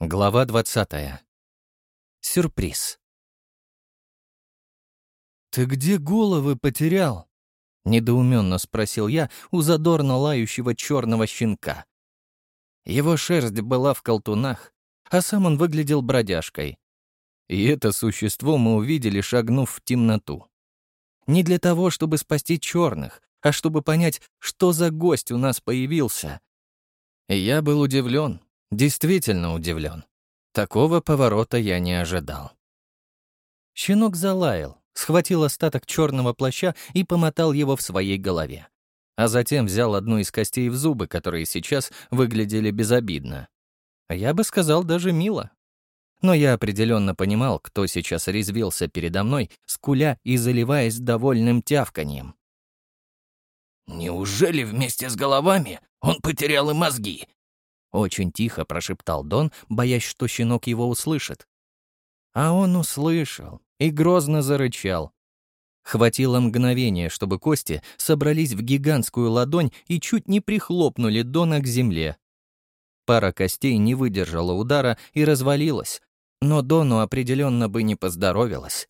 Глава 20. Сюрприз. «Ты где головы потерял?» — недоуменно спросил я у задорно лающего черного щенка. Его шерсть была в колтунах, а сам он выглядел бродяжкой. И это существо мы увидели, шагнув в темноту. Не для того, чтобы спасти черных, а чтобы понять, что за гость у нас появился. И я был удивлен, Действительно удивлен. Такого поворота я не ожидал. Щенок залаял, схватил остаток черного плаща и помотал его в своей голове. А затем взял одну из костей в зубы, которые сейчас выглядели безобидно. Я бы сказал, даже мило. Но я определенно понимал, кто сейчас резвился передо мной, скуля и заливаясь довольным тявканьем. «Неужели вместе с головами он потерял и мозги?» Очень тихо прошептал Дон, боясь, что щенок его услышит. А он услышал и грозно зарычал. Хватило мгновения, чтобы кости собрались в гигантскую ладонь и чуть не прихлопнули Дона к земле. Пара костей не выдержала удара и развалилась, но Дону определенно бы не поздоровилось.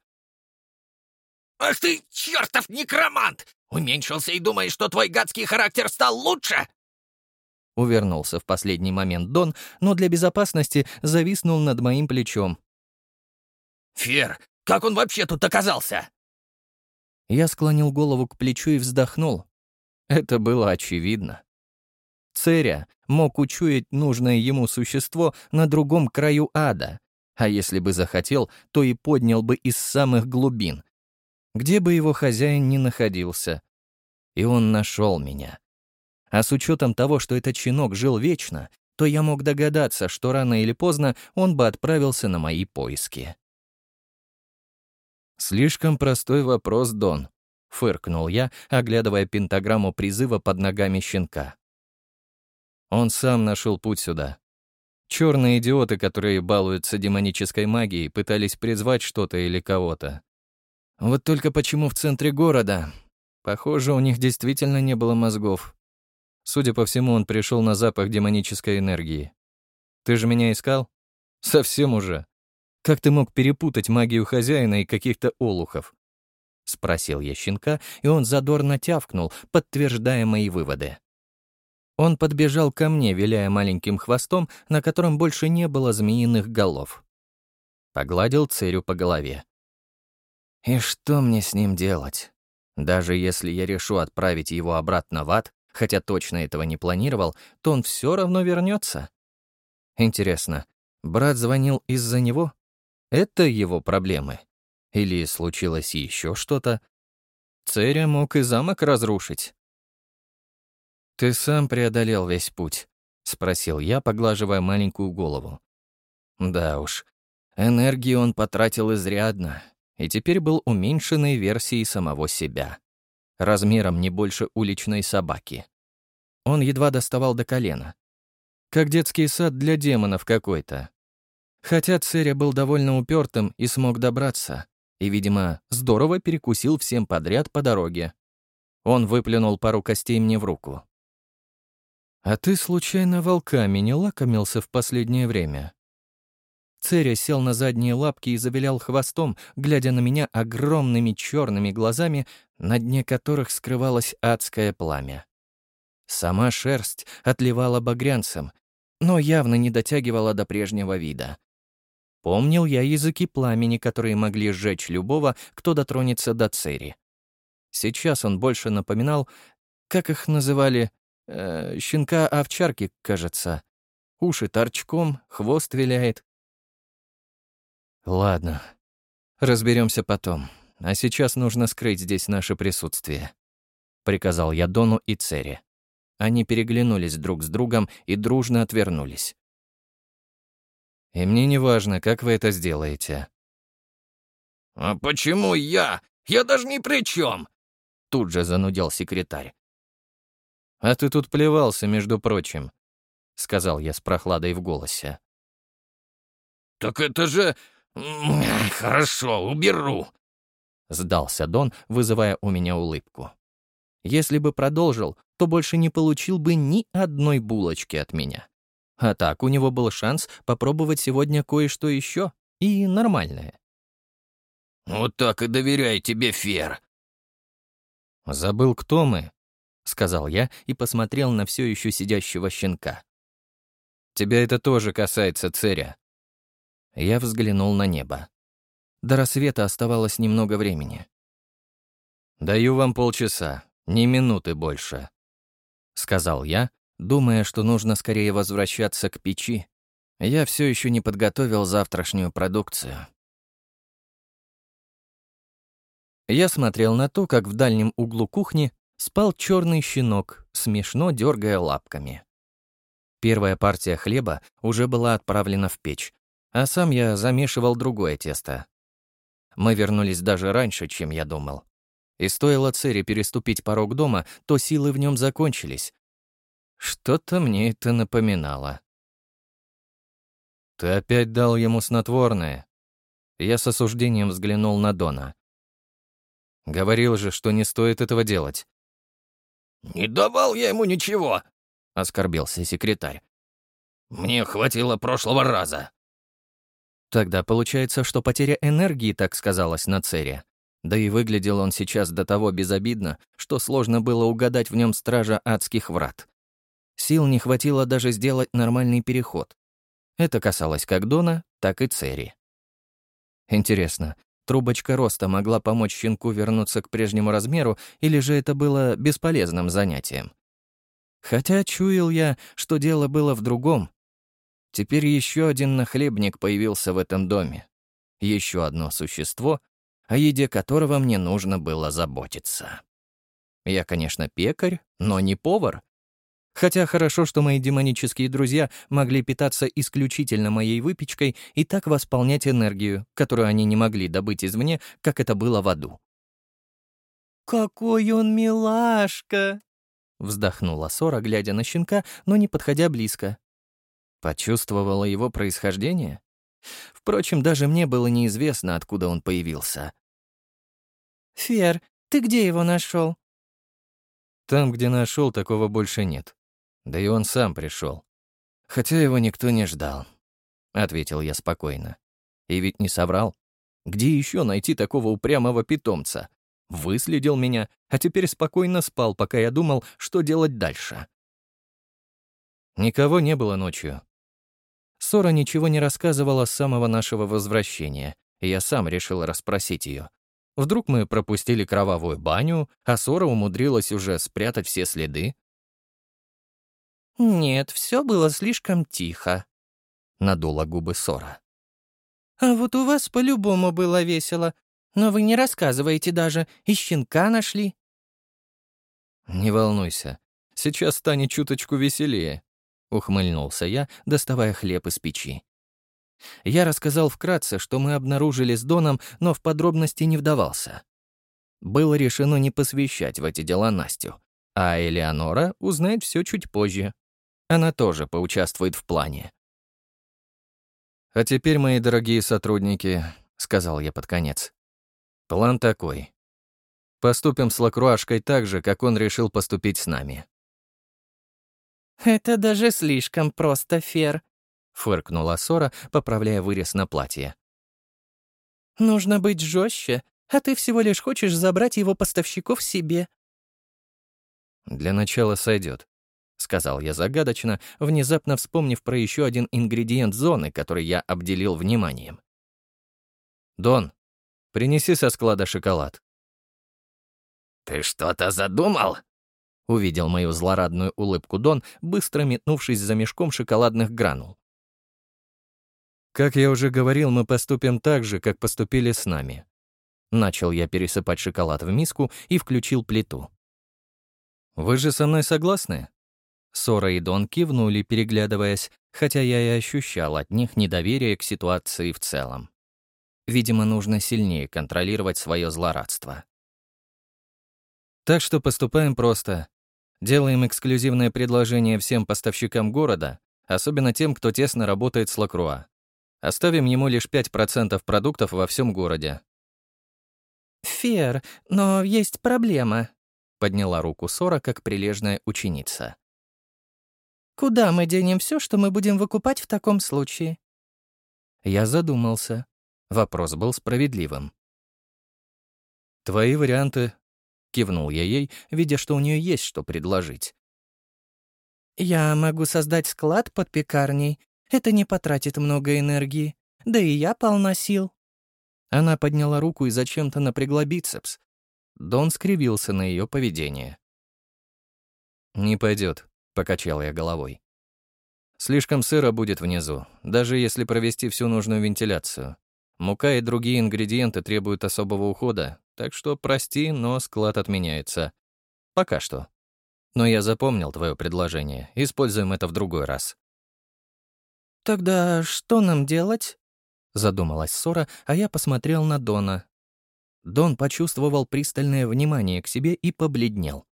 «Ах ты, чертов некромант! Уменьшился и думаешь, что твой гадский характер стал лучше?» Увернулся в последний момент Дон, но для безопасности зависнул над моим плечом. «Фер, как он вообще тут оказался?» Я склонил голову к плечу и вздохнул. Это было очевидно. Церя мог учуять нужное ему существо на другом краю ада, а если бы захотел, то и поднял бы из самых глубин, где бы его хозяин ни находился. И он нашел меня. А с учетом того, что этот щенок жил вечно, то я мог догадаться, что рано или поздно он бы отправился на мои поиски. «Слишком простой вопрос, Дон», — фыркнул я, оглядывая пентаграмму призыва под ногами щенка. Он сам нашел путь сюда. Черные идиоты, которые балуются демонической магией, пытались призвать что-то или кого-то. Вот только почему в центре города? Похоже, у них действительно не было мозгов. Судя по всему, он пришел на запах демонической энергии. Ты же меня искал? Совсем уже. Как ты мог перепутать магию хозяина и каких-то олухов? Спросил я щенка, и он задорно тявкнул, подтверждая мои выводы. Он подбежал ко мне, виляя маленьким хвостом, на котором больше не было змеиных голов. Погладил Церю по голове. И что мне с ним делать? Даже если я решу отправить его обратно в ад, хотя точно этого не планировал, то он все равно вернется. Интересно, брат звонил из-за него? Это его проблемы? Или случилось еще что-то? Церя мог и замок разрушить. «Ты сам преодолел весь путь?» — спросил я, поглаживая маленькую голову. Да уж, энергии он потратил изрядно, и теперь был уменьшенной версией самого себя размером не больше уличной собаки. Он едва доставал до колена. Как детский сад для демонов какой-то. Хотя Церя был довольно упертым и смог добраться, и, видимо, здорово перекусил всем подряд по дороге. Он выплюнул пару костей мне в руку. «А ты, случайно, волками не лакомился в последнее время?» Церя сел на задние лапки и завилял хвостом, глядя на меня огромными черными глазами, на дне которых скрывалось адское пламя. Сама шерсть отливала багрянцем, но явно не дотягивала до прежнего вида. Помнил я языки пламени, которые могли сжечь любого, кто дотронется до Цери. Сейчас он больше напоминал, как их называли, э, щенка-овчарки, кажется. Уши торчком, хвост виляет, Ладно, разберемся потом. А сейчас нужно скрыть здесь наше присутствие. Приказал я Дону и Цере. Они переглянулись друг с другом и дружно отвернулись. И мне не важно, как вы это сделаете. «А почему я? Я даже ни при чем!» Тут же занудил секретарь. «А ты тут плевался, между прочим», — сказал я с прохладой в голосе. «Так это же «Хорошо, уберу», — сдался Дон, вызывая у меня улыбку. Если бы продолжил, то больше не получил бы ни одной булочки от меня. А так у него был шанс попробовать сегодня кое-что еще и нормальное. «Вот так и доверяй тебе, Фер!» «Забыл, кто мы?» — сказал я и посмотрел на все еще сидящего щенка. «Тебя это тоже касается, Церя». Я взглянул на небо. До рассвета оставалось немного времени. «Даю вам полчаса, ни минуты больше», — сказал я, думая, что нужно скорее возвращаться к печи. Я все еще не подготовил завтрашнюю продукцию. Я смотрел на то, как в дальнем углу кухни спал черный щенок, смешно дергая лапками. Первая партия хлеба уже была отправлена в печь, а сам я замешивал другое тесто. Мы вернулись даже раньше, чем я думал. И стоило Цере переступить порог дома, то силы в нем закончились. Что-то мне это напоминало. «Ты опять дал ему снотворное?» Я с осуждением взглянул на Дона. Говорил же, что не стоит этого делать. «Не давал я ему ничего», — оскорбился секретарь. «Мне хватило прошлого раза». Тогда получается, что потеря энергии так сказалась на Цере. Да и выглядел он сейчас до того безобидно, что сложно было угадать в нем стража адских врат. Сил не хватило даже сделать нормальный переход. Это касалось как Дона, так и Цери. Интересно, трубочка роста могла помочь щенку вернуться к прежнему размеру, или же это было бесполезным занятием? Хотя чуял я, что дело было в другом. Теперь еще один нахлебник появился в этом доме. Еще одно существо, о еде которого мне нужно было заботиться. Я, конечно, пекарь, но не повар. Хотя хорошо, что мои демонические друзья могли питаться исключительно моей выпечкой и так восполнять энергию, которую они не могли добыть извне, как это было в аду. «Какой он милашка!» — вздохнула Сора, глядя на щенка, но не подходя близко. Почувствовала его происхождение? Впрочем, даже мне было неизвестно, откуда он появился. «Фер, ты где его нашел? Там, где нашел, такого больше нет. Да и он сам пришел. Хотя его никто не ждал, — ответил я спокойно. И ведь не соврал. Где еще найти такого упрямого питомца? Выследил меня, а теперь спокойно спал, пока я думал, что делать дальше. Никого не было ночью. Сора ничего не рассказывала с самого нашего возвращения, и я сам решил расспросить ее. Вдруг мы пропустили кровавую баню, а Сора умудрилась уже спрятать все следы? «Нет, все было слишком тихо», — надула губы Сора. «А вот у вас по-любому было весело, но вы не рассказываете даже, и щенка нашли». «Не волнуйся, сейчас станет чуточку веселее», — ухмыльнулся я, доставая хлеб из печи. Я рассказал вкратце, что мы обнаружили с Доном, но в подробности не вдавался. Было решено не посвящать в эти дела Настю, а Элеонора узнает все чуть позже. Она тоже поучаствует в плане. «А теперь, мои дорогие сотрудники», — сказал я под конец, — «план такой. Поступим с Лакруашкой так же, как он решил поступить с нами. «Это даже слишком просто, Фер», — фыркнула Сора, поправляя вырез на платье. «Нужно быть жестче, а ты всего лишь хочешь забрать его поставщиков себе». «Для начала сойдет», — сказал я загадочно, внезапно вспомнив про еще один ингредиент зоны, который я обделил вниманием. «Дон, принеси со склада шоколад». «Ты что-то задумал?» Увидел мою злорадную улыбку Дон, быстро метнувшись за мешком шоколадных гранул. «Как я уже говорил, мы поступим так же, как поступили с нами». Начал я пересыпать шоколад в миску и включил плиту. «Вы же со мной согласны?» Сора и Дон кивнули, переглядываясь, хотя я и ощущал от них недоверие к ситуации в целом. Видимо, нужно сильнее контролировать свое злорадство. Так что поступаем просто. Делаем эксклюзивное предложение всем поставщикам города, особенно тем, кто тесно работает с Лакруа. Оставим ему лишь 5% продуктов во всем городе. «Фер, но есть проблема», — подняла руку Сора как прилежная ученица. Куда мы денем все, что мы будем выкупать в таком случае?» Я задумался. Вопрос был справедливым. «Твои варианты?» — кивнул я ей, видя, что у нее есть что предложить. «Я могу создать склад под пекарней. Это не потратит много энергии. Да и я полна сил». Она подняла руку и зачем-то напрягла бицепс. Дон скривился на ее поведение. «Не пойдет», — покачал я головой. «Слишком сыро будет внизу, даже если провести всю нужную вентиляцию. Мука и другие ингредиенты требуют особого ухода, так что прости, но склад отменяется. Пока что. Но я запомнил твое предложение. Используем это в другой раз». «Тогда что нам делать?» Задумалась Сора, а я посмотрел на Дона. Дон почувствовал пристальное внимание к себе и побледнел.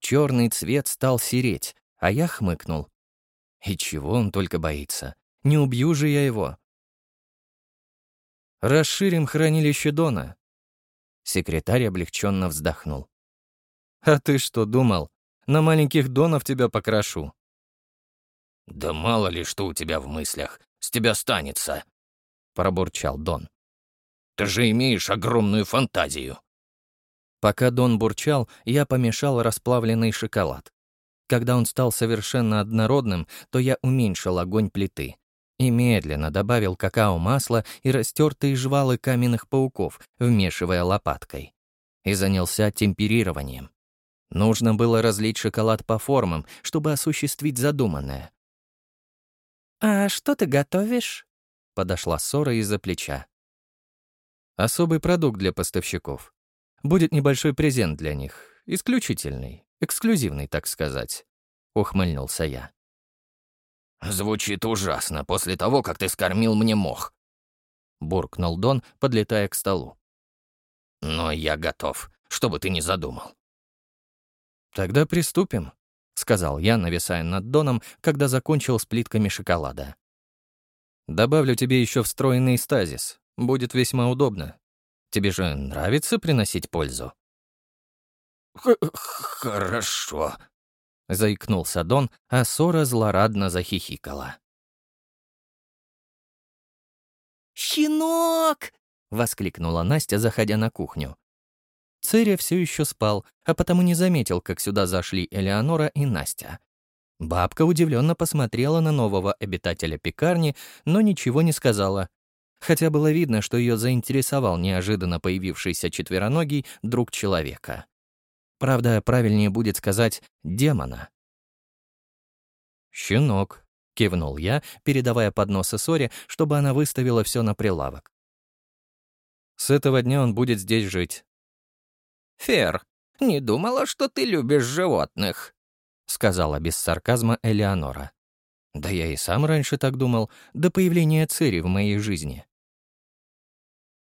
Черный цвет стал сереть, а я хмыкнул. И чего он только боится? Не убью же я его. Расширим хранилище Дона. Секретарь облегченно вздохнул. А ты что думал? На маленьких Донов тебя покрашу. Да мало ли что у тебя в мыслях. С тебя станется, пробурчал Дон. Ты же имеешь огромную фантазию. Пока Дон бурчал, я помешал расплавленный шоколад. Когда он стал совершенно однородным, то я уменьшил огонь плиты и медленно добавил какао-масло и растертые жвалы каменных пауков, вмешивая лопаткой. И занялся темперированием. Нужно было разлить шоколад по формам, чтобы осуществить задуманное. «А что ты готовишь?» — подошла Сора из-за плеча. «Особый продукт для поставщиков. Будет небольшой презент для них, исключительный, эксклюзивный, так сказать», — ухмыльнулся я. «Звучит ужасно после того, как ты скормил мне мох», — буркнул Дон, подлетая к столу. «Но я готов, что бы ты ни задумал». «Тогда приступим», — сказал я, нависая над Доном, когда закончил с плитками шоколада. «Добавлю тебе еще встроенный стазис. Будет весьма удобно. Тебе же нравится приносить пользу?» «Хорошо», — заикнулся Дон, а Сора злорадно захихикала. «Щенок!» — воскликнула Настя, заходя на кухню. Церя все еще спал, а потому не заметил, как сюда зашли Элеонора и Настя. Бабка удивленно посмотрела на нового обитателя пекарни, но ничего не сказала. Хотя было видно, что ее заинтересовал неожиданно появившийся четвероногий друг человека. Правда, правильнее будет сказать «демона». «Щенок», — кивнул я, передавая поднос Соре, чтобы она выставила все на прилавок. «С этого дня он будет здесь жить». «Фер, не думала, что ты любишь животных», — сказала без сарказма Элеонора. Да я и сам раньше так думал, до появления Цири в моей жизни.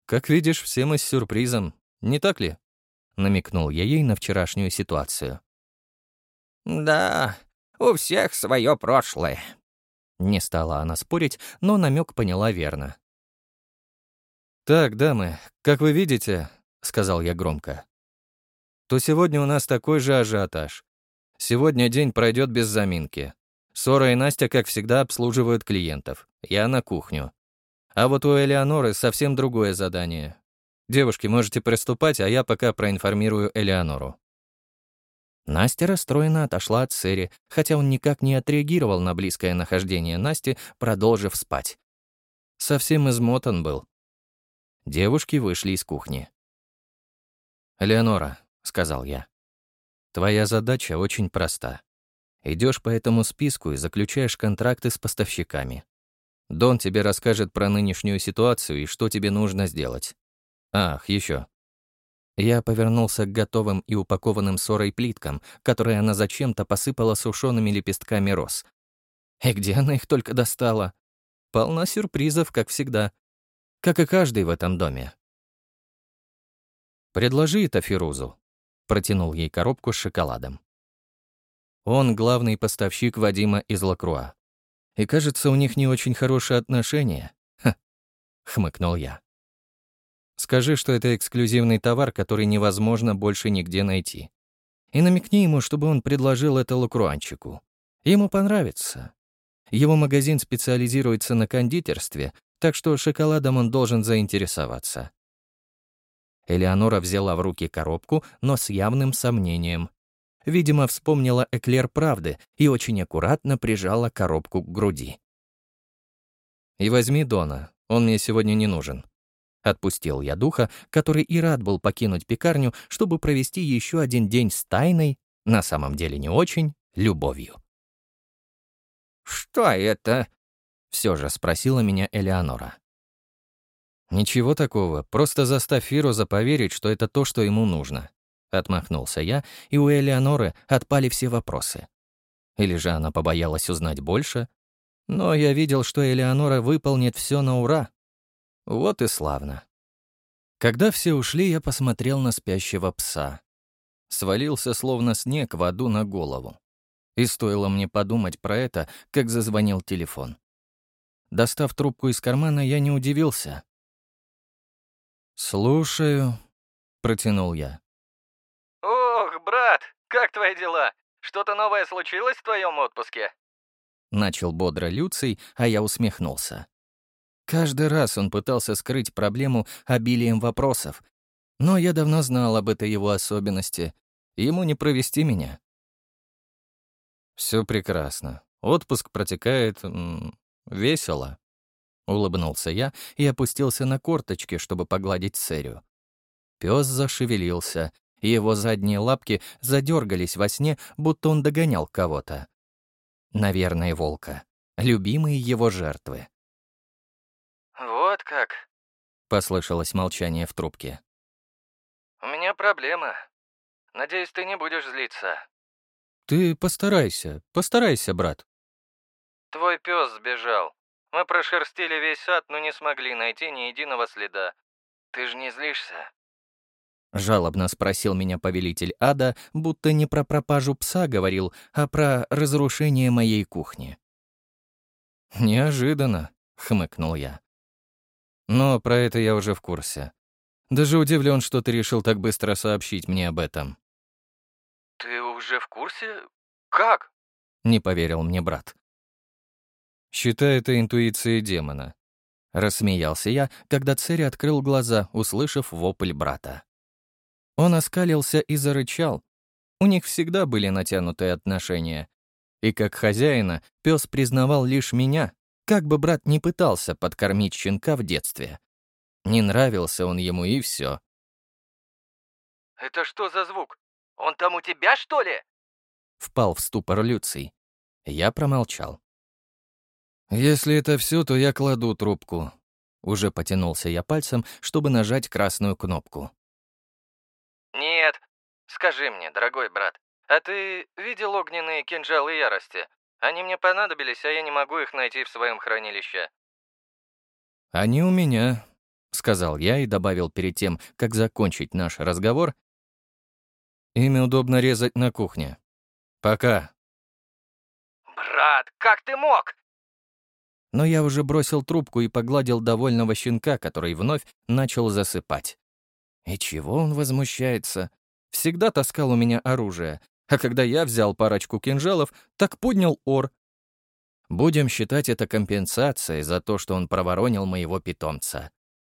«Как видишь, все мы с сюрпризом, не так ли?» Намекнул я ей на вчерашнюю ситуацию. «Да, у всех свое прошлое». Не стала она спорить, но намек поняла верно. «Так, дамы, как вы видите», — сказал я громко, «то сегодня у нас такой же ажиотаж. Сегодня день пройдет без заминки. Сора и Настя, как всегда, обслуживают клиентов. Я на кухню. А вот у Элеоноры совсем другое задание. Девушки, можете приступать, а я пока проинформирую Элеонору». Настя расстроенно отошла от Сэри, хотя он никак не отреагировал на близкое нахождение Насти, продолжив спать. Совсем измотан был. Девушки вышли из кухни. «Элеонора», — сказал я, — «твоя задача очень проста. Идешь по этому списку и заключаешь контракты с поставщиками. Дон тебе расскажет про нынешнюю ситуацию и что тебе нужно сделать. Ах, еще. Я повернулся к готовым и упакованным ссорой плиткам, которые она зачем-то посыпала сушеными лепестками роз. И где она их только достала? Полна сюрпризов, как всегда. Как и каждый в этом доме. «Предложи это Фирузу», — протянул ей коробку с шоколадом. Он главный поставщик Вадима из Лакруа. И кажется, у них не очень хорошие отношения. Ха, хмыкнул я. Скажи, что это эксклюзивный товар, который невозможно больше нигде найти. И намекни ему, чтобы он предложил это лакруанчику. Ему понравится. Его магазин специализируется на кондитерстве, так что шоколадом он должен заинтересоваться. Элеонора взяла в руки коробку, но с явным сомнением. Видимо, вспомнила эклер правды и очень аккуратно прижала коробку к груди. «И возьми Дона, он мне сегодня не нужен». Отпустил я духа, который и рад был покинуть пекарню, чтобы провести еще один день с тайной, на самом деле не очень, любовью. «Что это?» — все же спросила меня Элеонора. «Ничего такого, просто заставь Фироза поверить, что это то, что ему нужно». Отмахнулся я, и у Элеоноры отпали все вопросы. Или же она побоялась узнать больше? Но я видел, что Элеонора выполнит все на ура. Вот и славно. Когда все ушли, я посмотрел на спящего пса. Свалился словно снег в аду на голову. И стоило мне подумать про это, как зазвонил телефон. Достав трубку из кармана, я не удивился. «Слушаю», — протянул я. «Ох, брат, как твои дела? Что-то новое случилось в твоем отпуске?» Начал бодро Люций, а я усмехнулся. Каждый раз он пытался скрыть проблему обилием вопросов, но я давно знал об этой его особенности. Ему не провести меня. Все прекрасно. Отпуск протекает... Весело. Улыбнулся я и опустился на корточки, чтобы погладить Сэрию. Пес зашевелился, и его задние лапки задергались во сне, будто он догонял кого-то. Наверное, волка. Любимые его жертвы. «Вот как?» — послышалось молчание в трубке. «У меня проблема. Надеюсь, ты не будешь злиться». «Ты постарайся, постарайся, брат». «Твой пес сбежал. Мы прошерстили весь сад, но не смогли найти ни единого следа. Ты же не злишься?» Жалобно спросил меня повелитель ада, будто не про пропажу пса говорил, а про разрушение моей кухни. «Неожиданно», — хмыкнул я. «Но про это я уже в курсе. Даже удивлен, что ты решил так быстро сообщить мне об этом». «Ты уже в курсе? Как?» — не поверил мне брат. Считай это интуицией демона. Рассмеялся я, когда Церри открыл глаза, услышав вопль брата. Он оскалился и зарычал. У них всегда были натянутые отношения. И как хозяина пес признавал лишь меня, как бы брат не пытался подкормить щенка в детстве. Не нравился он ему и все. «Это что за звук? Он там у тебя, что ли?» Впал в ступор Люций. Я промолчал. «Если это все, то я кладу трубку». Уже потянулся я пальцем, чтобы нажать красную кнопку. «Нет. Скажи мне, дорогой брат, а ты видел огненные кинжалы ярости? Они мне понадобились, а я не могу их найти в своем хранилище». «Они у меня», — сказал я и добавил перед тем, как закончить наш разговор. «Ими удобно резать на кухне. Пока». «Брат, как ты мог?» но я уже бросил трубку и погладил довольного щенка, который вновь начал засыпать. И чего он возмущается? Всегда таскал у меня оружие, а когда я взял парочку кинжалов, так поднял ор. Будем считать это компенсацией за то, что он проворонил моего питомца.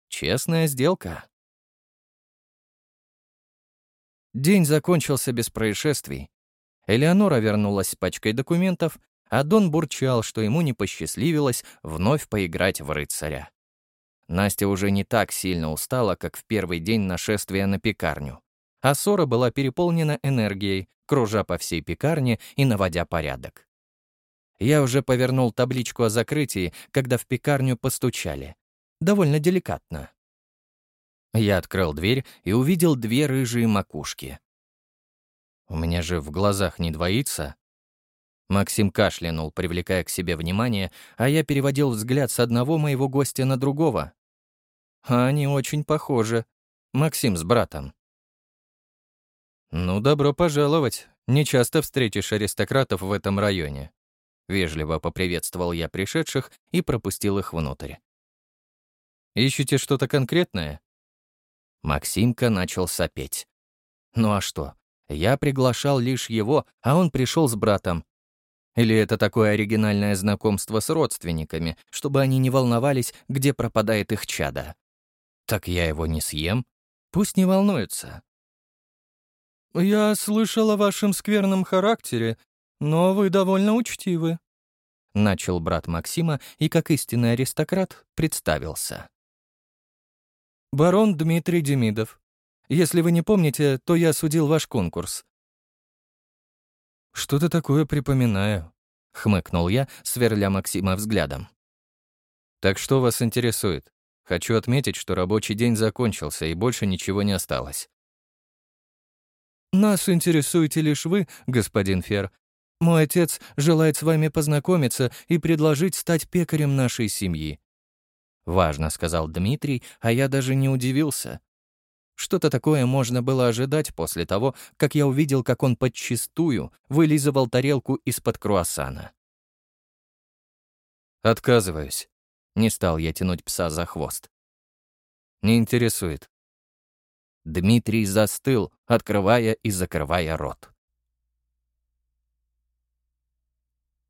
Честная сделка. День закончился без происшествий. Элеонора вернулась с пачкой документов, а Дон бурчал, что ему не посчастливилось вновь поиграть в рыцаря. Настя уже не так сильно устала, как в первый день нашествия на пекарню. А ссора была переполнена энергией, кружа по всей пекарне и наводя порядок. Я уже повернул табличку о закрытии, когда в пекарню постучали. Довольно деликатно. Я открыл дверь и увидел две рыжие макушки. У меня же в глазах не двоится. Максим кашлянул, привлекая к себе внимание, а я переводил взгляд с одного моего гостя на другого. А они очень похожи. Максим с братом. «Ну, добро пожаловать. Не часто встретишь аристократов в этом районе». Вежливо поприветствовал я пришедших и пропустил их внутрь. «Ищете что-то конкретное?» Максимка начал сопеть. «Ну а что? Я приглашал лишь его, а он пришел с братом. Или это такое оригинальное знакомство с родственниками, чтобы они не волновались, где пропадает их чадо? Так я его не съем? Пусть не волнуются. «Я слышал о вашем скверном характере, но вы довольно учтивы», — начал брат Максима и, как истинный аристократ, представился. «Барон Дмитрий Демидов. Если вы не помните, то я судил ваш конкурс. «Что-то такое припоминаю», — хмыкнул я, сверля Максима взглядом. «Так что вас интересует? Хочу отметить, что рабочий день закончился, и больше ничего не осталось». «Нас интересуете лишь вы, господин Фер. Мой отец желает с вами познакомиться и предложить стать пекарем нашей семьи». «Важно», — сказал Дмитрий, а я даже не удивился. Что-то такое можно было ожидать после того, как я увидел, как он подчистую вылизывал тарелку из-под круассана. «Отказываюсь», — не стал я тянуть пса за хвост. «Не интересует». Дмитрий застыл, открывая и закрывая рот.